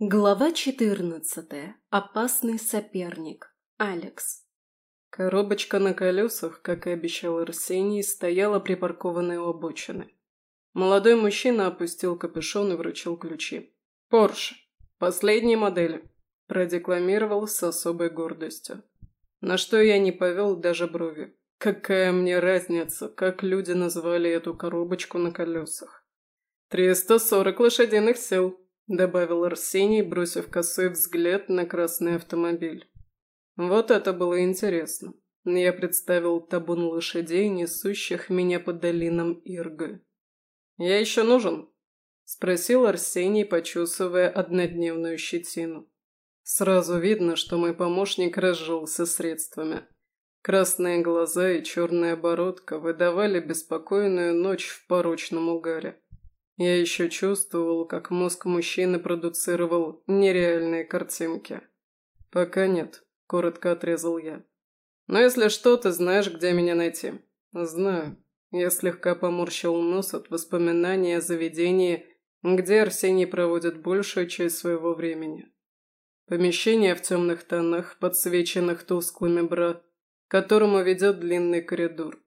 Глава 14. Опасный соперник. Алекс. Коробочка на колесах, как и обещал Арсений, стояла припаркованной у обочины. Молодой мужчина опустил капюшон и вручил ключи. «Порше. Последней модели», – продекламировал с особой гордостью. На что я не повел даже брови. Какая мне разница, как люди назвали эту коробочку на колесах? «Триста сорок лошадиных сил», добавил Арсений, бросив косой взгляд на красный автомобиль. Вот это было интересно. Я представил табун лошадей, несущих меня по долинам Ирга. «Я еще нужен?» – спросил Арсений, почесывая однодневную щетину. Сразу видно, что мой помощник разжился средствами. Красные глаза и черная бородка выдавали беспокойную ночь в порочном угаре. Я еще чувствовал, как мозг мужчины продуцировал нереальные картинки. «Пока нет», – коротко отрезал я. «Но если что, ты знаешь, где меня найти». «Знаю». Я слегка поморщил нос от воспоминания о заведении, где Арсений проводит большую часть своего времени. Помещение в темных тонах, подсвеченных тусклыми бра, к которому ведет длинный коридор.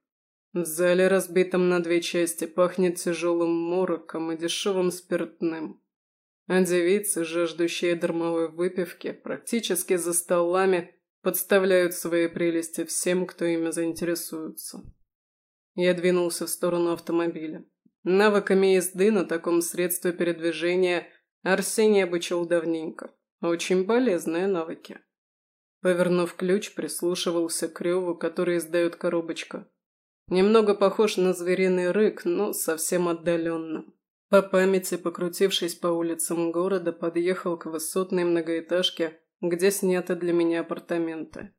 В зале, разбитом на две части, пахнет тяжелым мороком и дешевым спиртным. А девицы, жаждущие дармовой выпивки, практически за столами подставляют свои прелести всем, кто ими заинтересуется. Я двинулся в сторону автомобиля. Навыками езды на таком средстве передвижения Арсений обучил давненько. Очень полезные навыки. Повернув ключ, прислушивался к реву, который издает коробочка. Немного похож на звериный рык, но совсем отдаленно. По памяти, покрутившись по улицам города, подъехал к высотной многоэтажке, где сняты для меня апартаменты.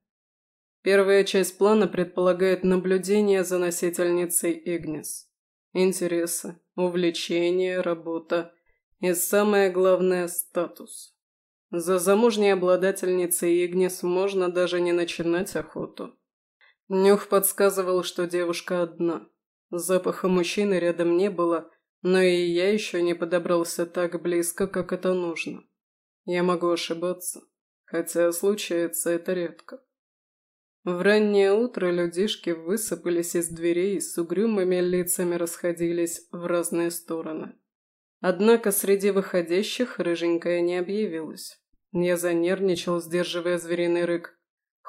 Первая часть плана предполагает наблюдение за носительницей Игнис. Интересы, увлечения, работа и, самое главное, статус. За замужней обладательницей Игнис можно даже не начинать охоту. Нюх подсказывал, что девушка одна. Запаха мужчины рядом не было, но и я еще не подобрался так близко, как это нужно. Я могу ошибаться, хотя случается это редко. В раннее утро людишки высыпались из дверей и с угрюмыми лицами расходились в разные стороны. Однако среди выходящих рыженькая не объявилась. Я занервничал, сдерживая звериный рык.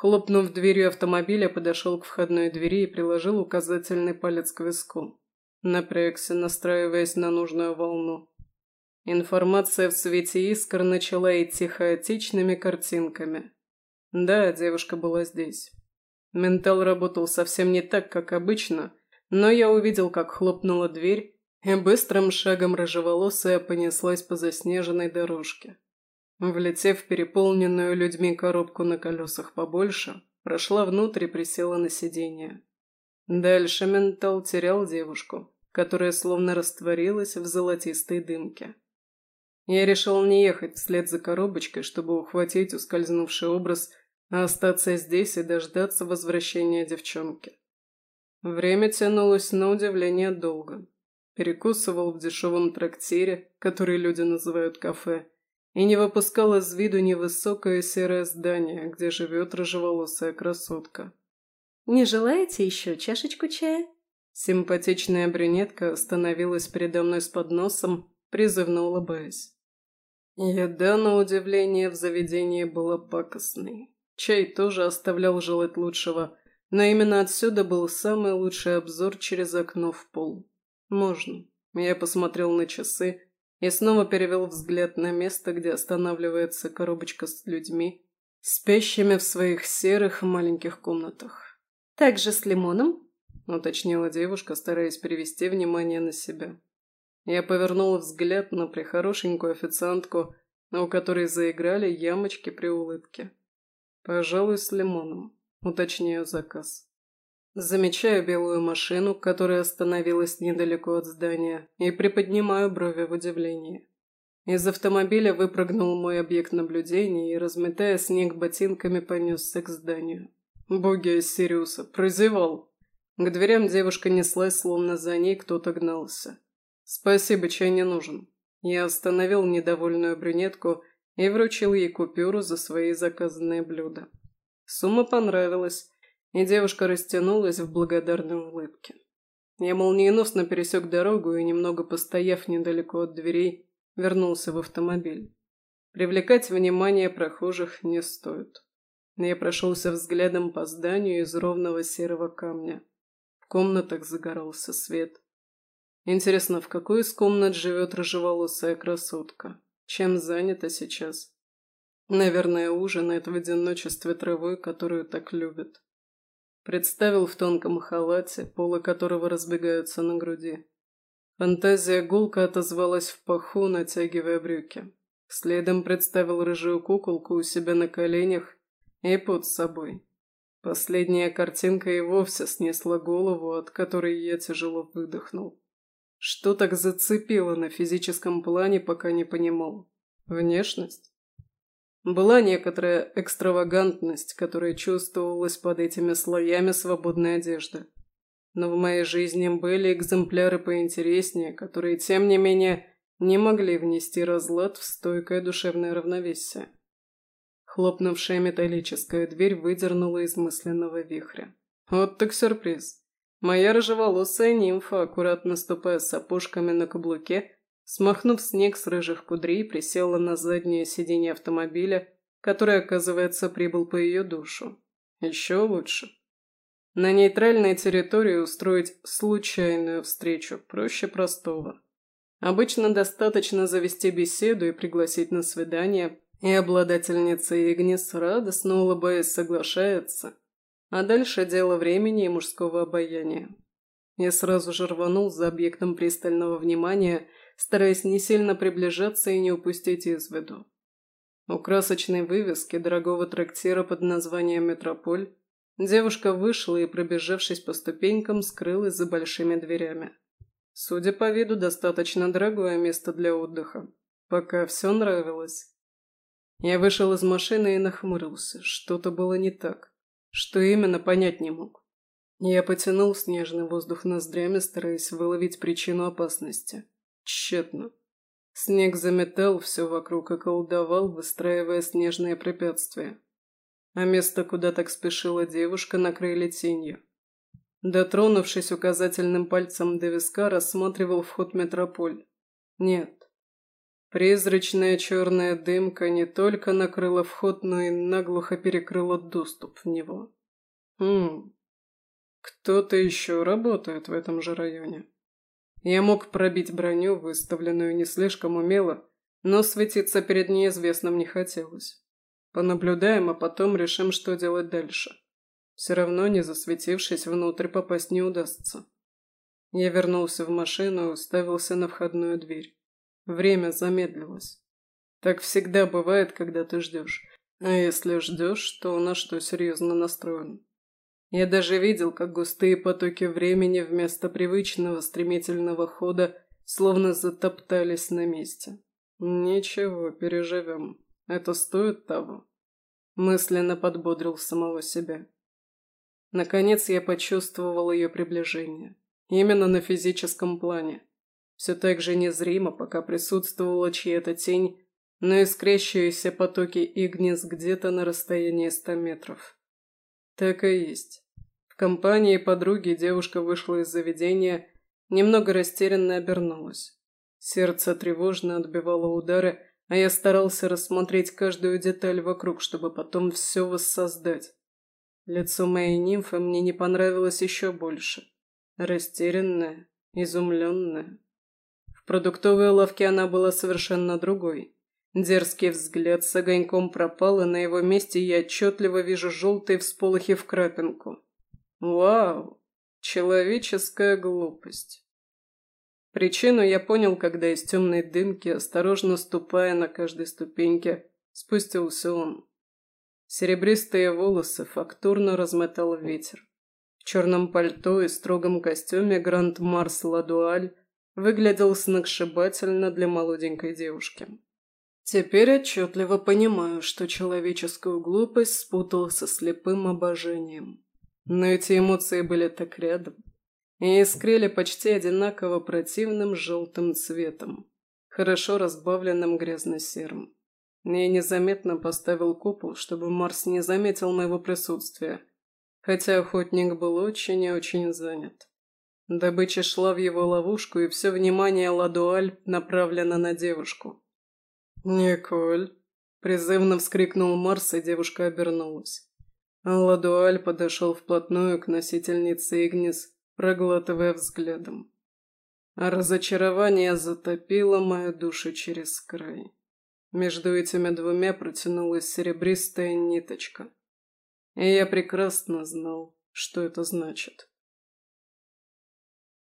Хлопнув дверью автомобиля, подошел к входной двери и приложил указательный палец к виску. Напрягся, настраиваясь на нужную волну. Информация в свете искр начала идти хаотичными картинками. Да, девушка была здесь. Ментал работал совсем не так, как обычно, но я увидел, как хлопнула дверь, и быстрым шагом рыжеволосая понеслась по заснеженной дорожке. Влетев в переполненную людьми коробку на колесах побольше, прошла внутрь и присела на сиденье. Дальше ментал терял девушку, которая словно растворилась в золотистой дымке. Я решил не ехать вслед за коробочкой, чтобы ухватить ускользнувший образ, а остаться здесь и дождаться возвращения девчонки. Время тянулось на удивление долго. Перекусывал в дешевом трактире, который люди называют кафе, и не выпускал из виду невысокое серое здание, где живет рыжеволосая красотка. «Не желаете еще чашечку чая?» Симпатичная брюнетка остановилась передо мной с подносом, призывно улыбаясь. Еда, на удивление, в заведении была пакостной. Чай тоже оставлял желать лучшего, но именно отсюда был самый лучший обзор через окно в пол. «Можно». Я посмотрел на часы, и снова перевел взгляд на место, где останавливается коробочка с людьми, спящими в своих серых маленьких комнатах. «Также с лимоном?» – уточнила девушка, стараясь перевести внимание на себя. Я повернул взгляд на прихорошенькую официантку, у которой заиграли ямочки при улыбке. «Пожалуй, с лимоном», – уточняю заказ. Замечаю белую машину, которая остановилась недалеко от здания, и приподнимаю брови в удивлении. Из автомобиля выпрыгнул мой объект наблюдения и, разметая снег ботинками, понесся к зданию. Боги Сириуса, прозевал! К дверям девушка неслась, словно за ней кто-то гнался. «Спасибо, чай не нужен». Я остановил недовольную брюнетку и вручил ей купюру за свои заказанные блюда. Сумма понравилась, и девушка растянулась в благодарной улыбке. Я молниеносно пересек дорогу и, немного постояв недалеко от дверей, вернулся в автомобиль. Привлекать внимание прохожих не стоит. Я прошелся взглядом по зданию из ровного серого камня. В комнатах загорался свет. Интересно, в какой из комнат живет рыжеволосая красотка? Чем занята сейчас? Наверное, ужинает в одиночестве травой, которую так любит. Представил в тонком халате, полы которого разбегаются на груди. Фантазия гулко отозвалась в паху, натягивая брюки. Следом представил рыжую куколку у себя на коленях и под собой. Последняя картинка и вовсе снесла голову, от которой я тяжело выдохнул. Что так зацепило на физическом плане, пока не понимал. Внешность? Была некоторая экстравагантность, которая чувствовалась под этими слоями свободной одежды. Но в моей жизни были экземпляры поинтереснее, которые, тем не менее, не могли внести разлад в стойкое душевное равновесие. Хлопнувшая металлическая дверь выдернула из мысленного вихря. Вот так сюрприз. Моя рыжеволосая нимфа, аккуратно ступая сапожками на каблуке, смахнув снег с рыжих кудрей, присела на заднее сиденье автомобиля, который, оказывается, прибыл по ее душу. Еще лучше. На нейтральной территории устроить случайную встречу проще простого. Обычно достаточно завести беседу и пригласить на свидание, и обладательница Игнис радостно улыбаясь соглашается – а дальше дело времени и мужского обаяния. Я сразу же рванул за объектом пристального внимания, стараясь не сильно приближаться и не упустить из виду. У красочной вывески дорогого трактира под названием «Метрополь» девушка вышла и, пробежавшись по ступенькам, скрылась за большими дверями. Судя по виду, достаточно дорогое место для отдыха. Пока все нравилось. Я вышел из машины и нахмурился. Что-то было не так. Что именно, понять не мог. Я потянул снежный воздух ноздрями, стараясь выловить причину опасности. Тщетно. Снег заметал все вокруг и колдовал, выстраивая снежные препятствия. А место, куда так спешила девушка, накрыли тенью. Дотронувшись указательным пальцем до виска, рассматривал вход метрополь. Нет, Призрачная черная дымка не только накрыла вход, но и наглухо перекрыла доступ в него. Хм, кто-то еще работает в этом же районе. Я мог пробить броню, выставленную не слишком умело, но светиться перед неизвестным не хотелось. Понаблюдаем, а потом решим, что делать дальше. Все равно, не засветившись, внутрь попасть не удастся. Я вернулся в машину и уставился на входную дверь. Время замедлилось. Так всегда бывает, когда ты ждешь. А если ждешь, то на что серьезно настроен. Я даже видел, как густые потоки времени вместо привычного стремительного хода словно затоптались на месте. Ничего, переживем. Это стоит того. Мысленно подбодрил самого себя. Наконец я почувствовал ее приближение. Именно на физическом плане. Все так же незримо, пока присутствовала чья-то тень, но искрящиеся потоки Игнис где-то на расстоянии ста метров. Так и есть. В компании подруги девушка вышла из заведения, немного растерянно обернулась. Сердце тревожно отбивало удары, а я старался рассмотреть каждую деталь вокруг, чтобы потом все воссоздать. Лицо моей нимфы мне не понравилось еще больше. Растерянное, изумленное. В продуктовой лавке она была совершенно другой. Дерзкий взгляд с огоньком пропал, и на его месте я отчетливо вижу желтые всполохи в крапинку. Вау! Человеческая глупость. Причину я понял, когда из темной дымки, осторожно ступая на каждой ступеньке, спустился он. Серебристые волосы фактурно разметал ветер. В черном пальто и строгом костюме Гранд Марс Ладуаль выглядел сногсшибательно для молоденькой девушки. Теперь отчетливо понимаю, что человеческую глупость спутал со слепым обожением. Но эти эмоции были так рядом и искрили почти одинаково противным желтым цветом, хорошо разбавленным грязно-серым. Я незаметно поставил купол, чтобы Марс не заметил моего присутствия, хотя охотник был очень и очень занят. Добыча шла в его ловушку, и все внимание Ладуаль направлено на девушку. «Николь!» – призывно вскрикнул Марс, и девушка обернулась. Ладуаль подошел вплотную к носительнице Игнис, проглатывая взглядом. разочарование затопило мою душу через край. Между этими двумя протянулась серебристая ниточка. И я прекрасно знал, что это значит.